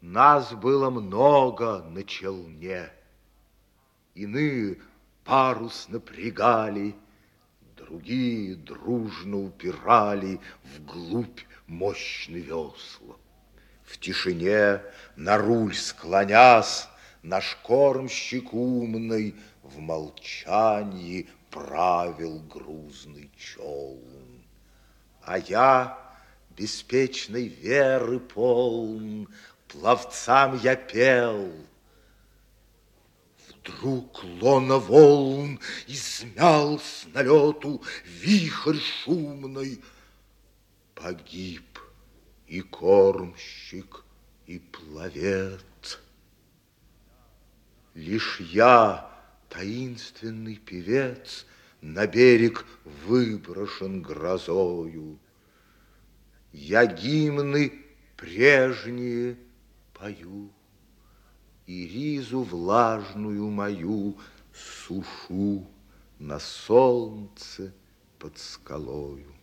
Нас было много на челне. Иные парус напрягали, Другие дружно упирали Вглубь мощный весла. В тишине на руль склонясь, Наш кормщик умный В молчании правил грузный челн. А я беспечной веры полн, Пловцам я пел — Вдруг лона волн измял с налету вихрь шумный. Погиб и кормщик, и пловец. Лишь я, таинственный певец, На берег выброшен грозою. Я гимны прежние пою и ризу влажную мою сушу на солнце под скалою.